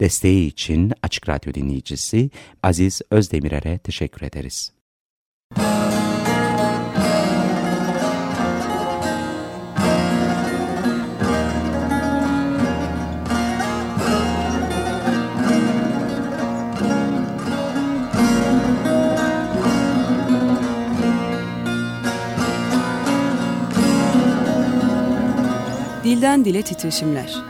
Desteği için Açık Radyo dinleyicisi Aziz Özdemirer'e teşekkür ederiz. Dilden Dile Titreşimler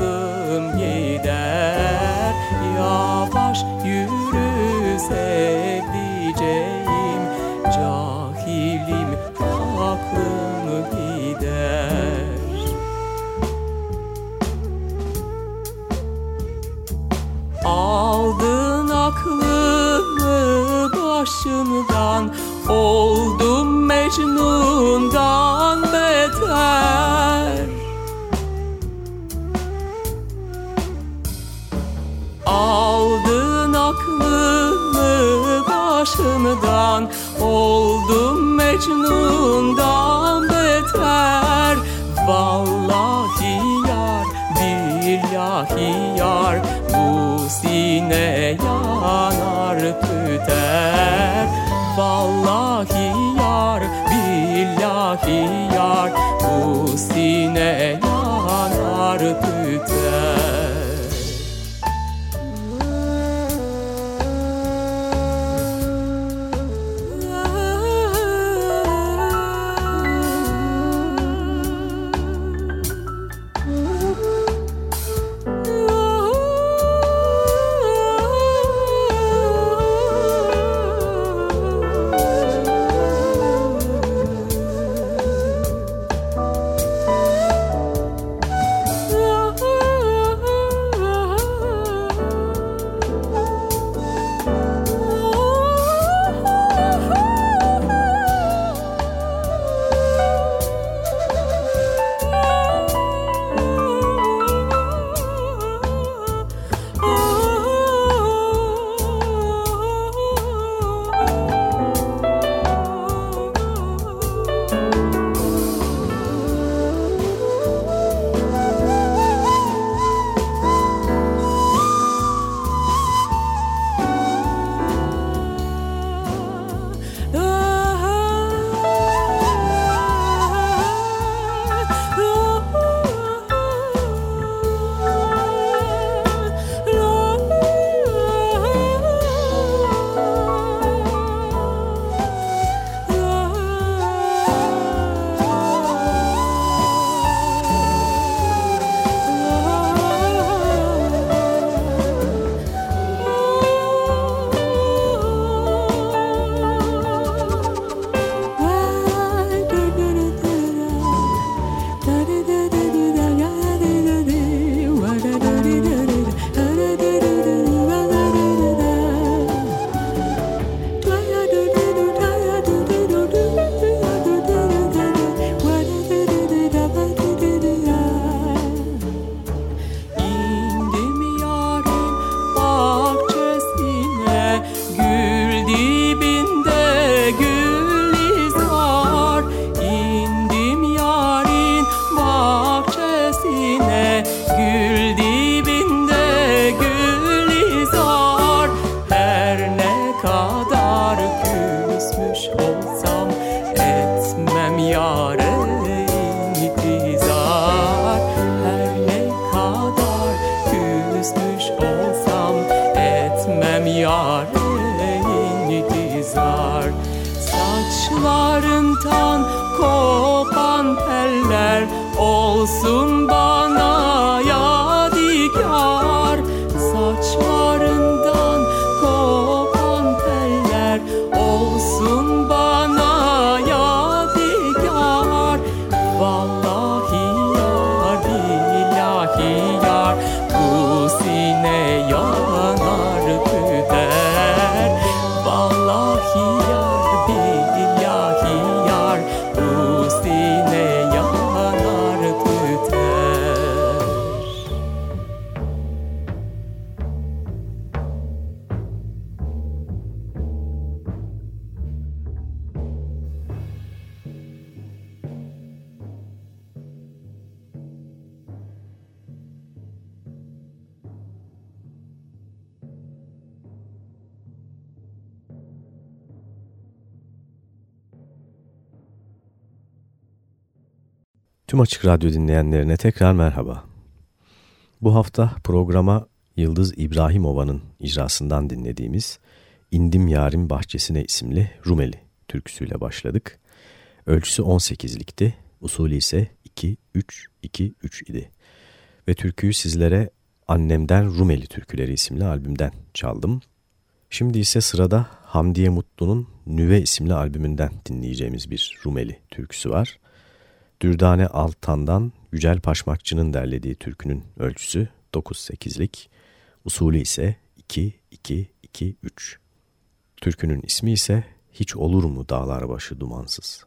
Vallahi yar billahi yar Bu sine yanar tüter Açık Radyo dinleyenlerine tekrar merhaba. Bu hafta programa Yıldız İbrahimova'nın icrasından dinlediğimiz İndim Yarim Bahçesine isimli Rumeli türküsüyle başladık. Ölçüsü 18'likti, usulü ise 2-3-2-3 idi. Ve türküyü sizlere Annemden Rumeli Türküleri isimli albümden çaldım. Şimdi ise sırada Hamdiye Mutlu'nun Nüve isimli albümünden dinleyeceğimiz bir Rumeli türküsü var. Dürdane Altan'dan Yücel Paşmakçı'nın derlediği türkünün ölçüsü 9-8'lik, usulü ise 2-2-2-3. Türkünün ismi ise Hiç Olur mu Dağlar Başı Dumansız.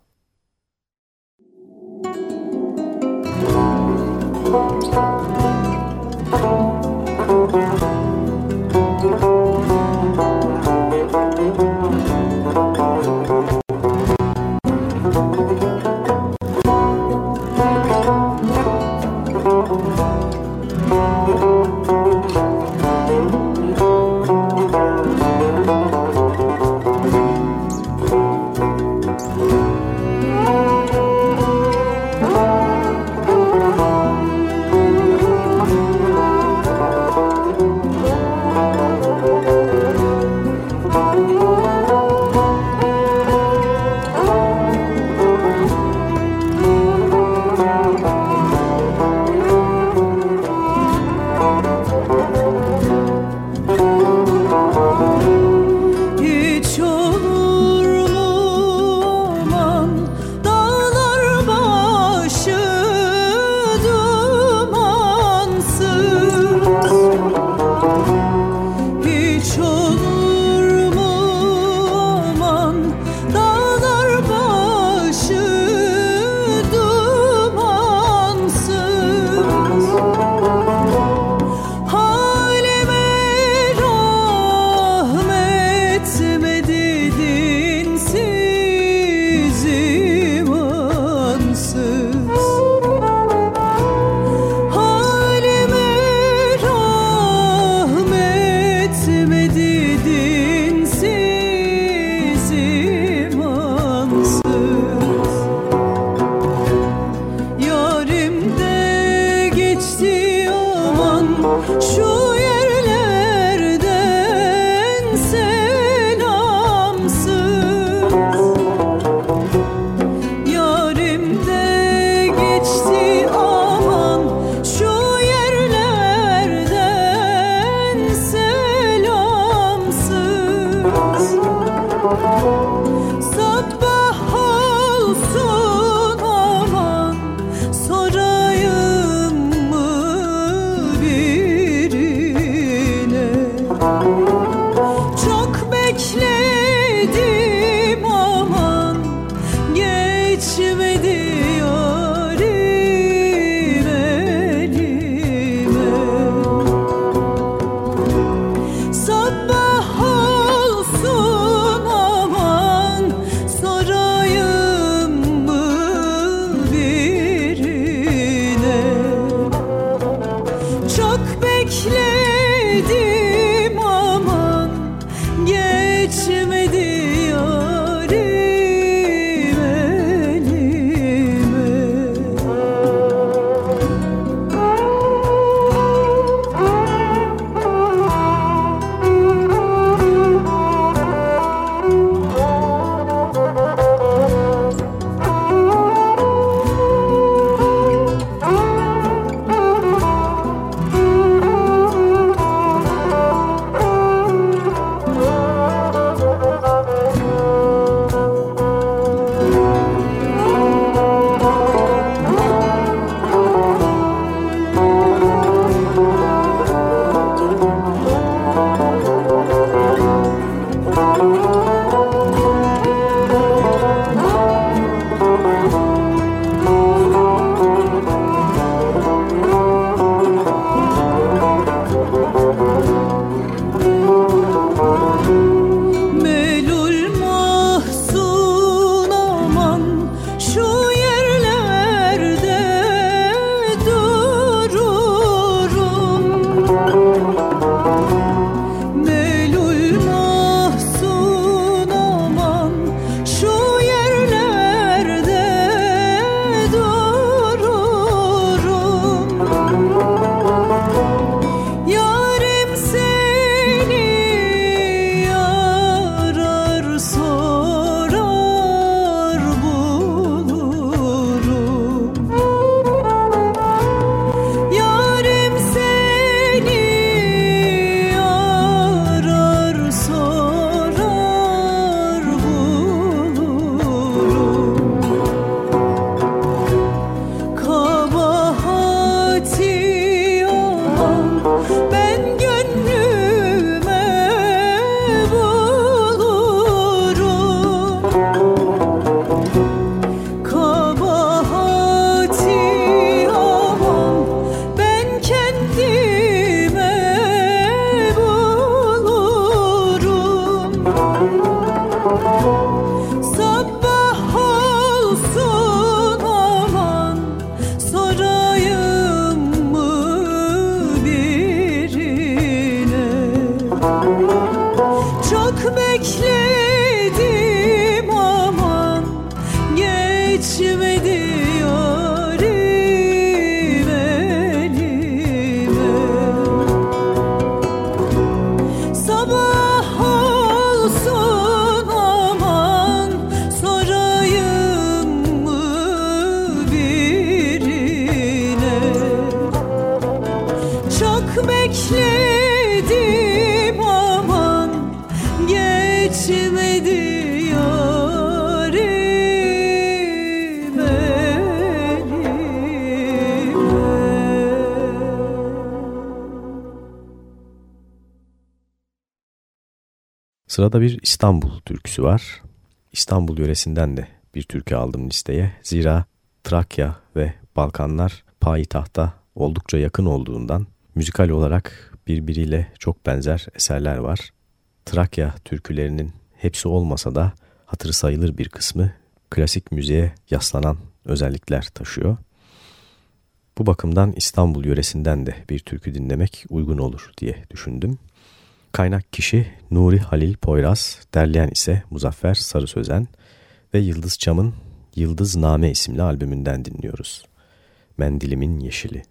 Thank Sırada bir İstanbul türküsü var. İstanbul yöresinden de bir türkü aldım listeye. Zira Trakya ve Balkanlar payitahta oldukça yakın olduğundan müzikal olarak birbiriyle çok benzer eserler var. Trakya türkülerinin hepsi olmasa da hatırı sayılır bir kısmı klasik müziğe yaslanan özellikler taşıyor. Bu bakımdan İstanbul yöresinden de bir türkü dinlemek uygun olur diye düşündüm. Kaynak kişi Nuri Halil Poyraz, derleyen ise Muzaffer Sarı Sözen ve Yıldız Çam'ın Yıldız Name isimli albümünden dinliyoruz. Mendilimin Yeşili.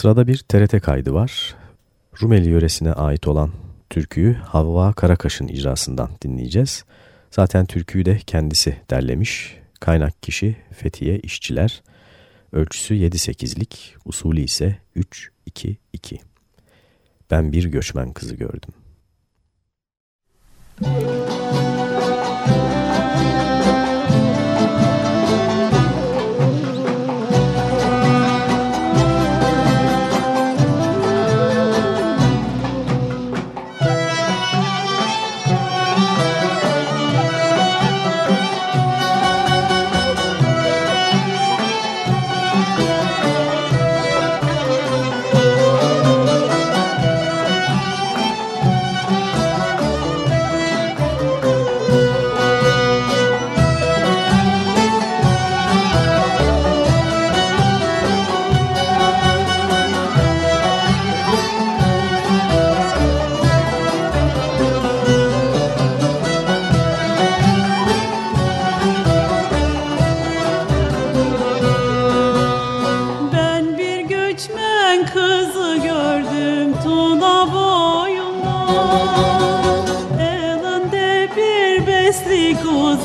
Sırada bir TRT kaydı var. Rumeli yöresine ait olan türküyü Havva Karakaş'ın icrasından dinleyeceğiz. Zaten türküyü de kendisi derlemiş. Kaynak kişi Fethiye İşçiler. Ölçüsü 7-8'lik, usulü ise 3-2-2. Ben bir göçmen kızı gördüm. Müzik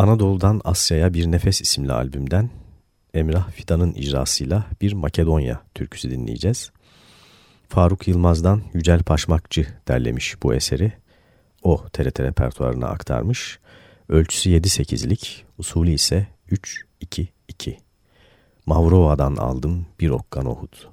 Anadolu'dan Asya'ya Bir Nefes isimli albümden Emrah Fidan'ın icrasıyla bir Makedonya türküsü dinleyeceğiz. Faruk Yılmaz'dan Yücel Paşmakçı derlemiş bu eseri. O TRT repertuarına aktarmış. Ölçüsü 7-8'lik, usulü ise 3-2-2. Mavrova'dan aldım bir okkan ohut.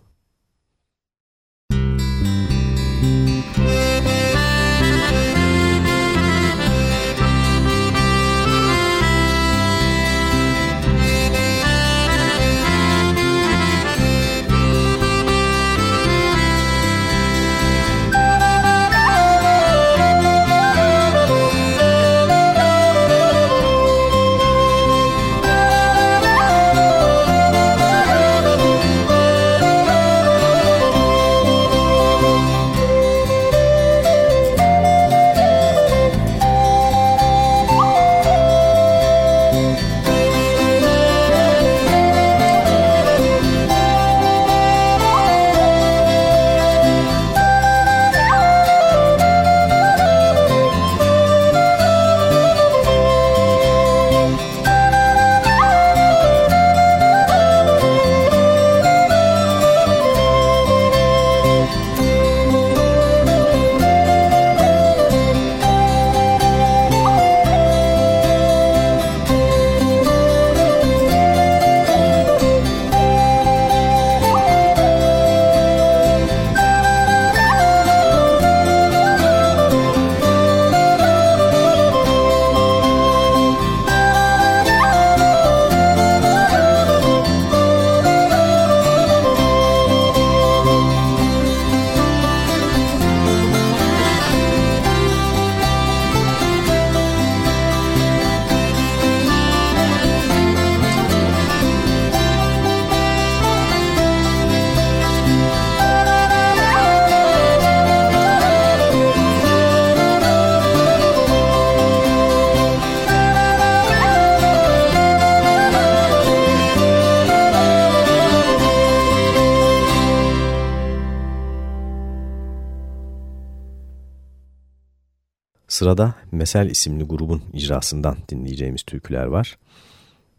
Sırada Mesel isimli grubun icrasından dinleyeceğimiz türküler var.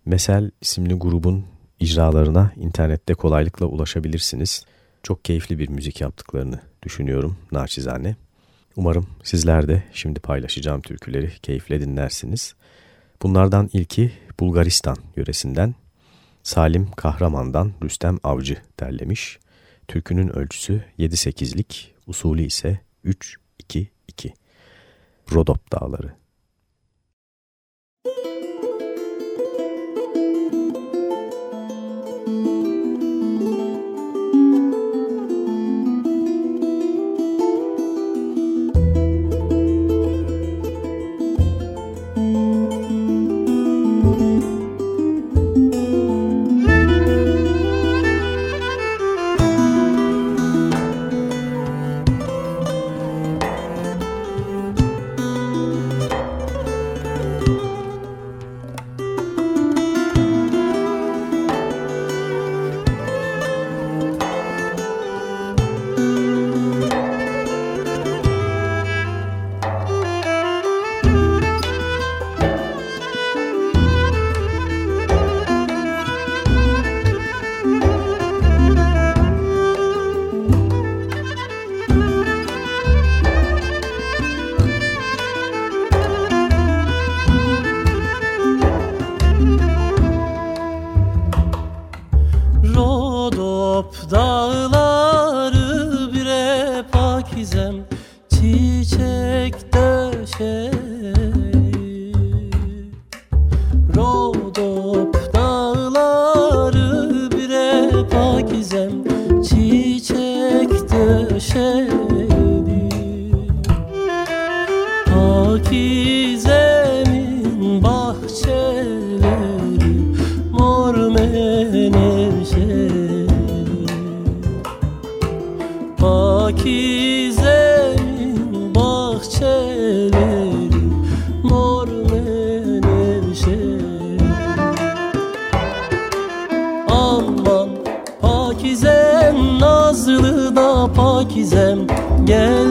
Mesel isimli grubun icralarına internette kolaylıkla ulaşabilirsiniz. Çok keyifli bir müzik yaptıklarını düşünüyorum naçizane. Umarım sizler de şimdi paylaşacağım türküleri keyifle dinlersiniz. Bunlardan ilki Bulgaristan yöresinden Salim Kahraman'dan Rüstem Avcı derlemiş. Türkünün ölçüsü 7-8'lik, usulü ise 3-2-2. Rodop Dağları. Seni sevdim Yeah.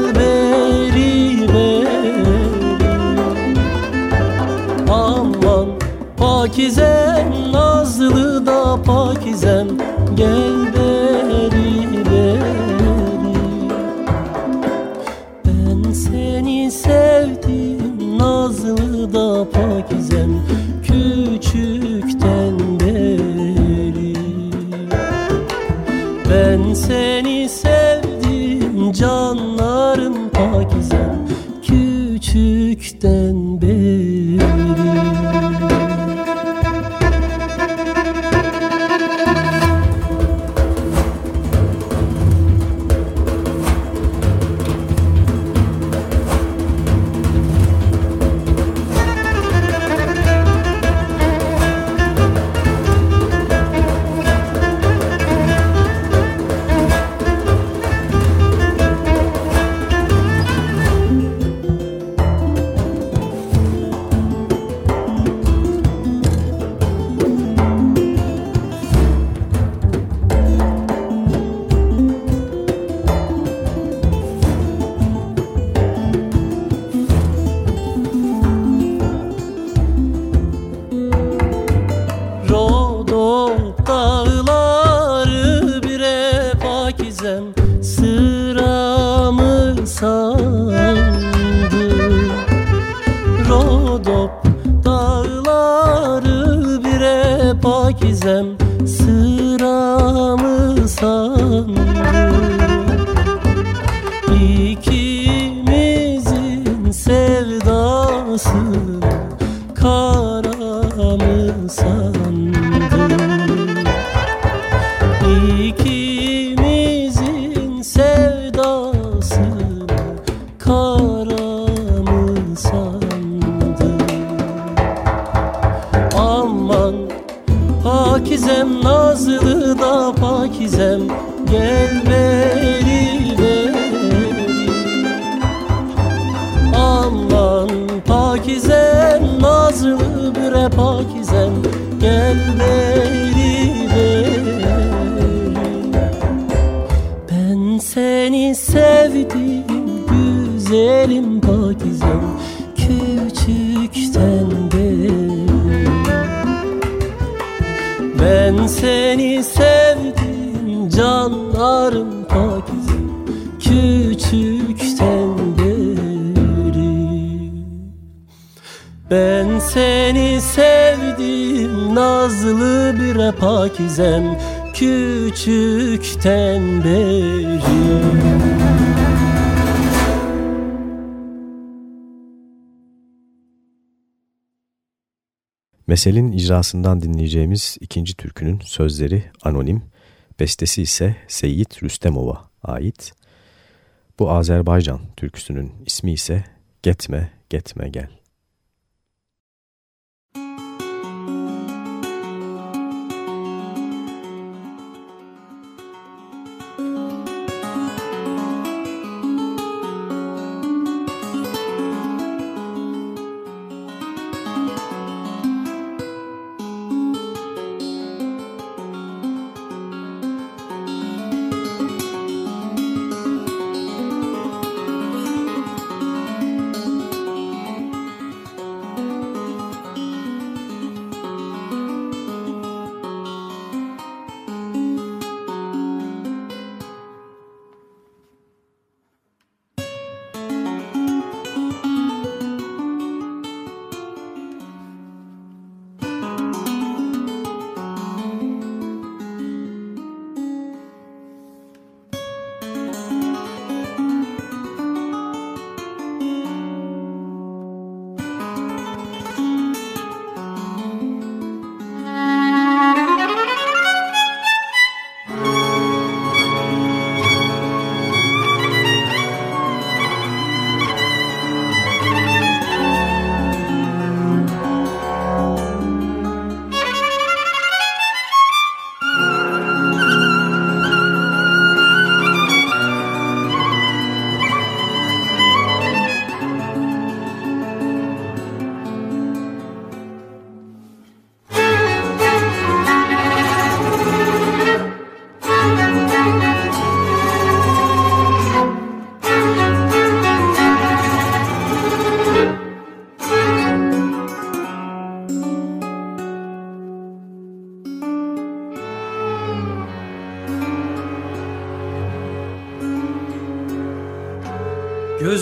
Seni sevdim nazlı bir pakizem küçükten beri Meselin icrasından dinleyeceğimiz ikinci türkünün sözleri anonim, bestesi ise Seyyid Rüstemova ait. Bu Azerbaycan türküsünün ismi ise Getme Getme Gel.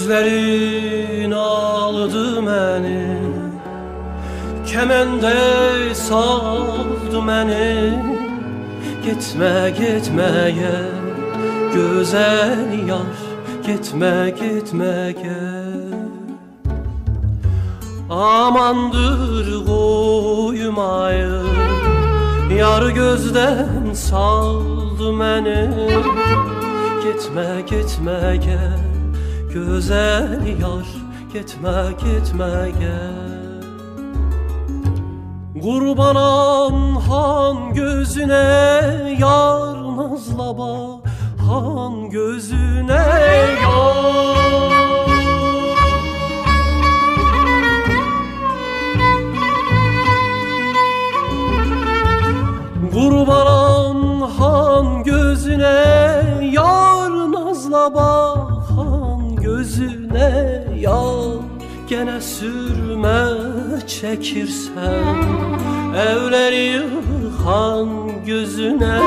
Gözlerin aldı beni. Kemende saldı beni. Gitme gitme gel. Güzel yar Gitme gitme gel. Amandır koymayın Yar gözden saldı Gitme gitme gel Güzel yar gitme gitme gel. Kurbanam han gözüne yar nazlaba Han gözüne yar. Kurbanam han gözüne yar nazlaba gözüne yağ Gene sürme çekirsen Evleri yıkan gözüne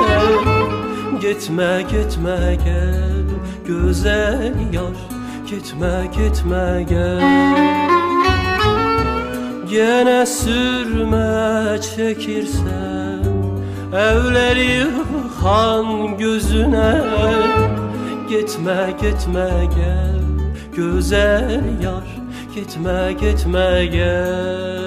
Gitme gitme gel güzel yar Gitme gitme gel. Gene sürme çekirsen Evleri yıkan gözüne Gitme gitme gel güzel yar Gitme gitme gel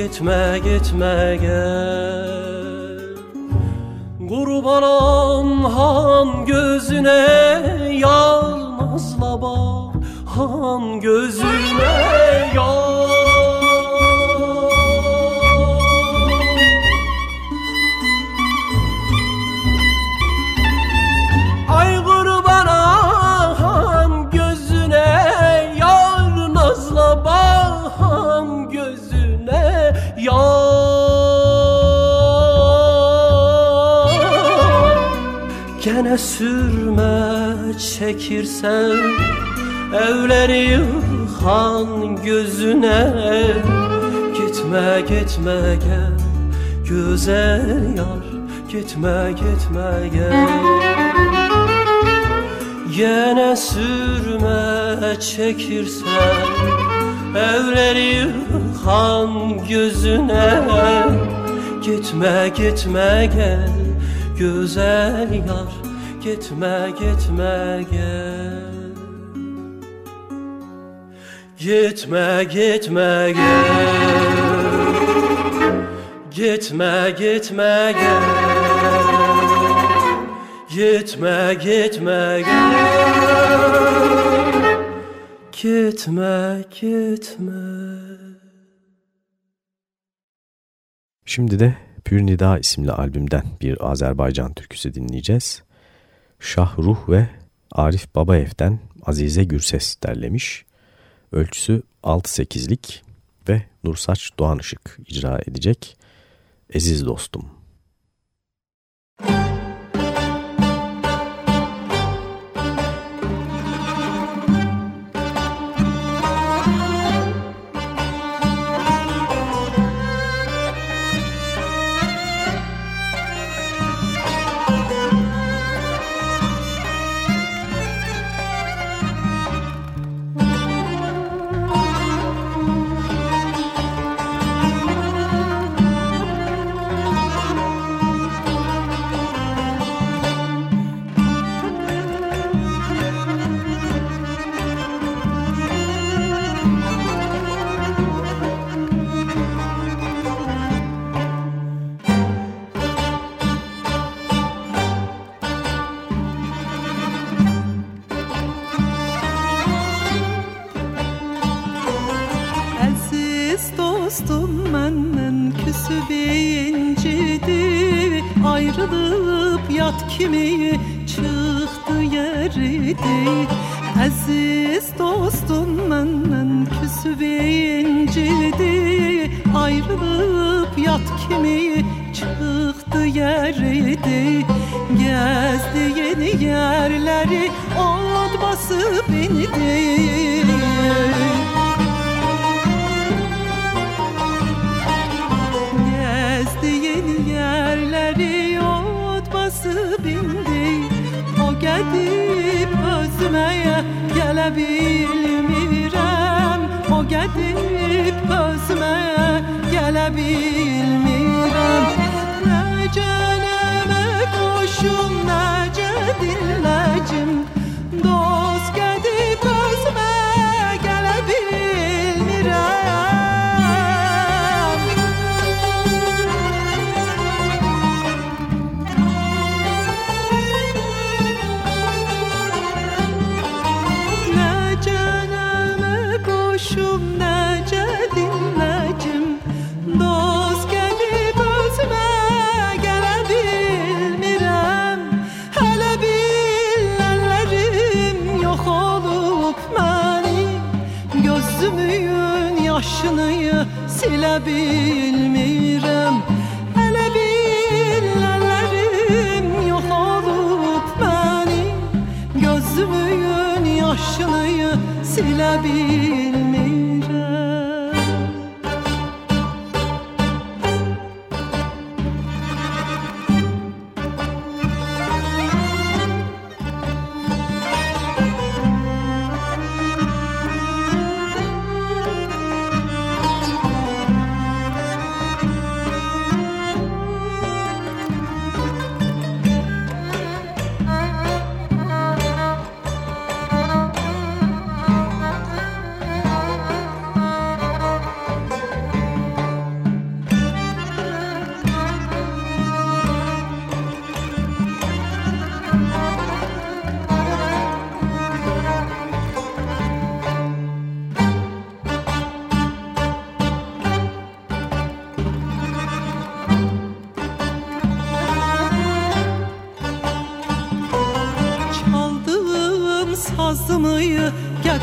Gitme gitme gel. Kurbanım han gözüne Yalmazla bak han gözüne Yalmazla Gene sürme çekirsen Evleri yıkan gözüne Gitme gitme gel Güzel yar Gitme gitme gel Gene sürme çekirsen Evleri yıkan gözüne Gitme gitme gel güzel yar Gitme gitme gel. Gitme gitme gel. Gitme gitme gel. Gitme gitme gel. Gitme gitme. Şimdi de Pür Nida isimli albümden bir Azerbaycan türküsü dinleyeceğiz. Şah Ruh ve Arif Babaev'den Azize Gürses derlemiş. Ölçüsü 6-8'lik ve Nursaç Doğan Işık icra edecek. Eziz dostum.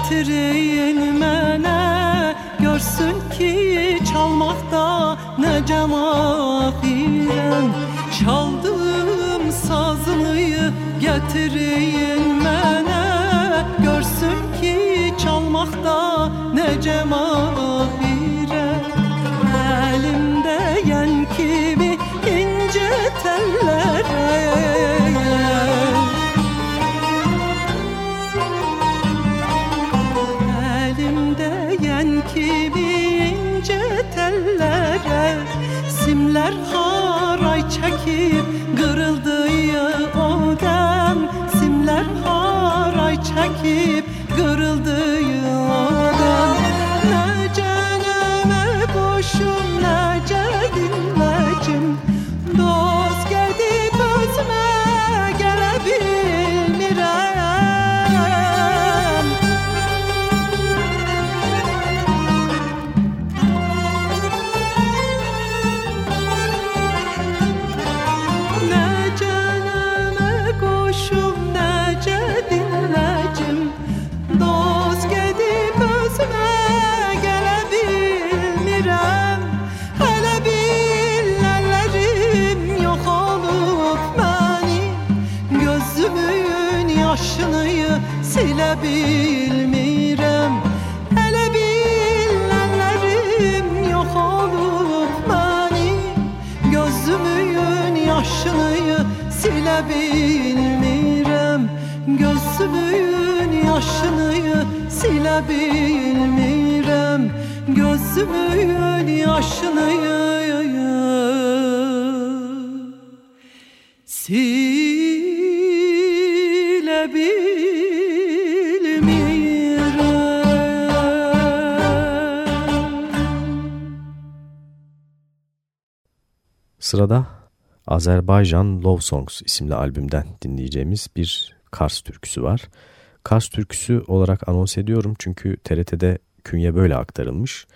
Getirin mənə Görsün ki çalmaqda necə mahirəm Çaldım sazını getirin mənə Görsün ki çalmaqda necə mahirəm Gözümün yaşını silebilmirem. Hele billerlerim yok olup beni Gözümün yaşını silebilmirem. Gözümün yaşını silebilmirem. Gözümün yaşını Sırada Azerbaycan Love Songs isimli albümden dinleyeceğimiz bir Kars türküsü var. Kars türküsü olarak anons ediyorum çünkü TRT'de künye böyle aktarılmış.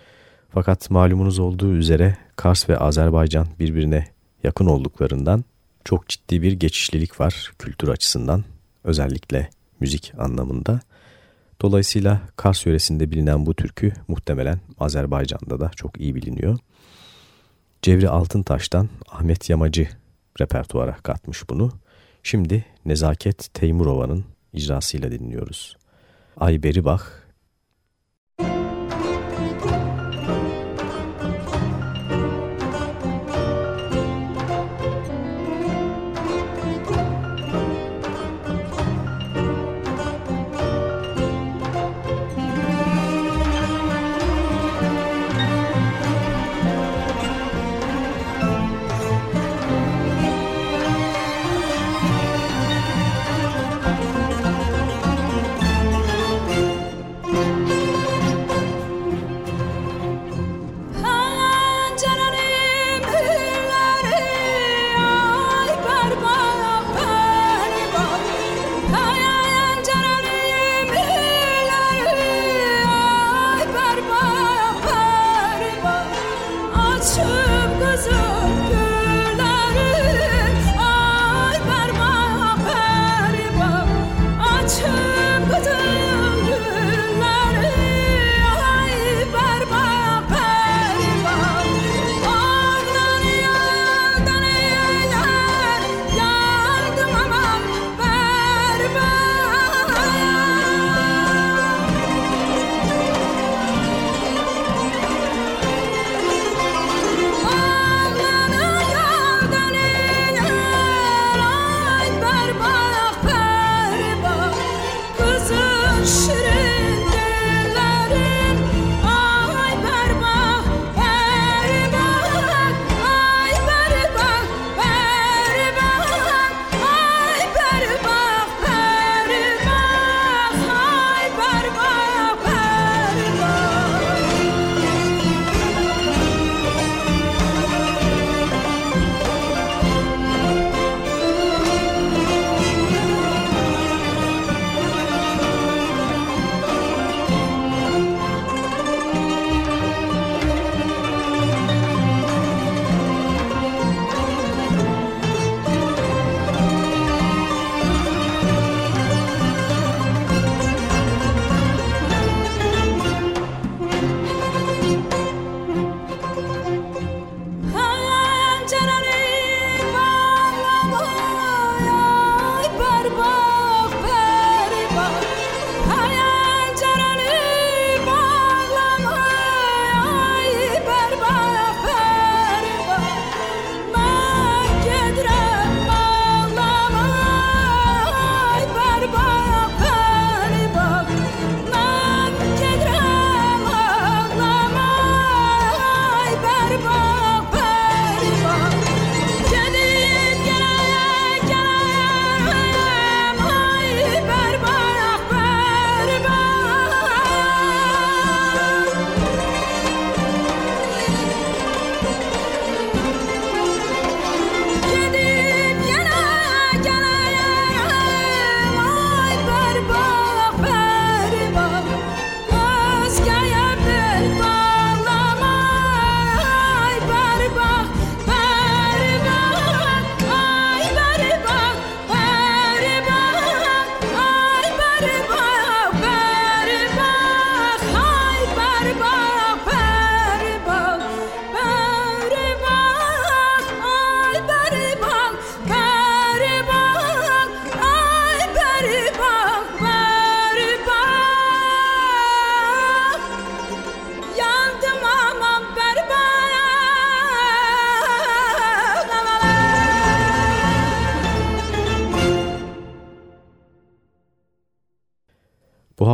Fakat malumunuz olduğu üzere Kars ve Azerbaycan birbirine yakın olduklarından çok ciddi bir geçişlilik var kültür açısından özellikle müzik anlamında. Dolayısıyla Kars yöresinde bilinen bu türkü muhtemelen Azerbaycan'da da çok iyi biliniyor. Cevri Altıntaş'tan Ahmet Yamacı repertuara katmış bunu. Şimdi Nezaket Teymurova'nın icrasıyla dinliyoruz. Ay beri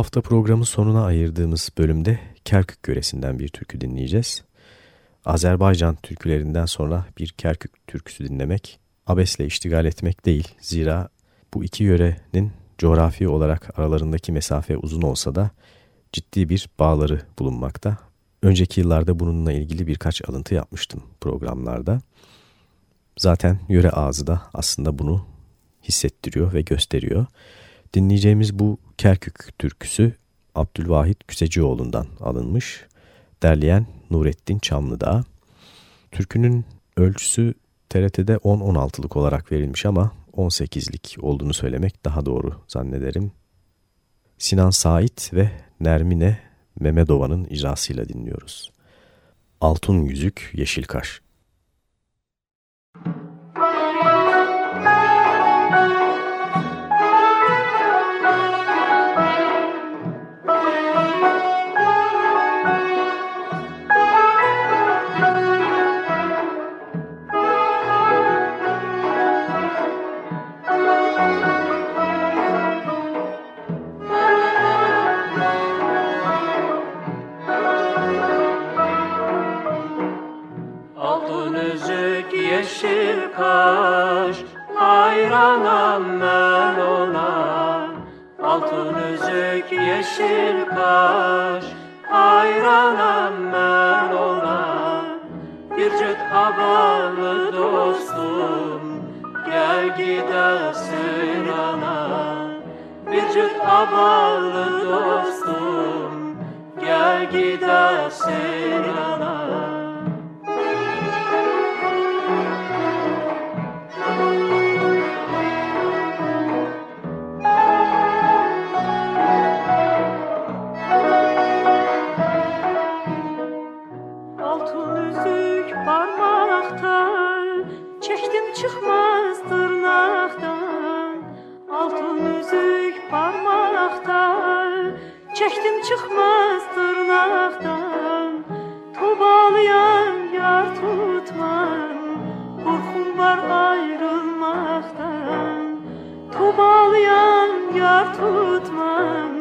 hafta programın sonuna ayırdığımız bölümde Kerkük yöresinden bir türkü dinleyeceğiz. Azerbaycan türkülerinden sonra bir Kerkük türküsü dinlemek abesle iştigal etmek değil. Zira bu iki yörenin coğrafi olarak aralarındaki mesafe uzun olsa da ciddi bir bağları bulunmakta. Önceki yıllarda bununla ilgili birkaç alıntı yapmıştım programlarda. Zaten yöre ağzı da aslında bunu hissettiriyor ve gösteriyor. Dinleyeceğimiz bu Kerkük türküsü Abdülvahit Küsecioğlu'ndan alınmış. Derleyen Nurettin Çamlıdağ. Türkünün ölçüsü TRT'de 10-16'lık olarak verilmiş ama 18'lik olduğunu söylemek daha doğru zannederim. Sinan Sait ve Nermine Memedova'nın icrasıyla dinliyoruz. Altın Yüzük Yeşil Kaş kaş Hayranam ben ona. Altın üzük yeşil kaş Hayranam ben ona. Bir cüt havalı dostum Gel gidersin ana. Bir cüt havalı dostum Gel gidersin ana. çıkmaz tırnaktan Altın üzük parmakta Çektim çıkmaz tırnaktan Tobalayan yar tutmam Korkum var ayrılmaktan. Tobalayan yar tutmam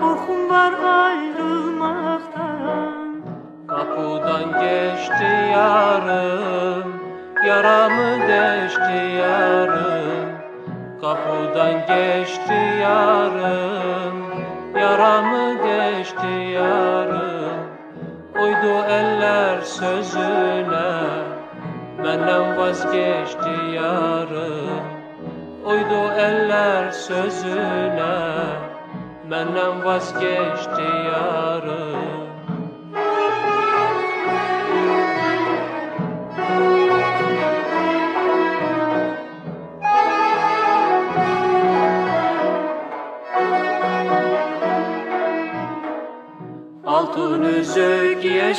Korkum var ayrılmaktan. Kapıdan geçti yarım Yaramı deşti yarım Kapıdan geçti yarım. Yaramı deşti yarım Uydu eller sözüne. Benden vazgeçti yarım Uydu eller sözüne. Benden vazgeçti yarım.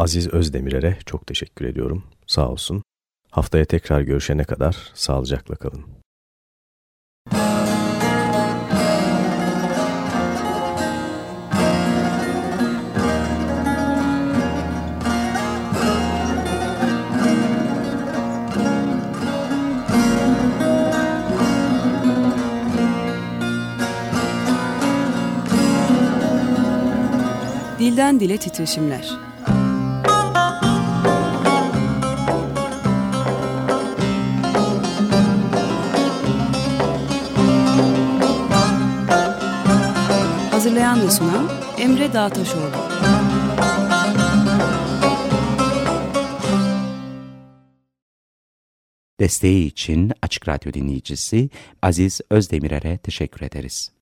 Aziz Özdemirer'e çok teşekkür ediyorum. Sağ olsun. Haftaya tekrar görüşene kadar sağlıcakla kalın. Dilden dile titreşimler. Hazırlayan ve sunan Emre Dağtaşoğlu. Desteği için Açık Radyo dinleyicisi Aziz Özdemirer'e teşekkür ederiz.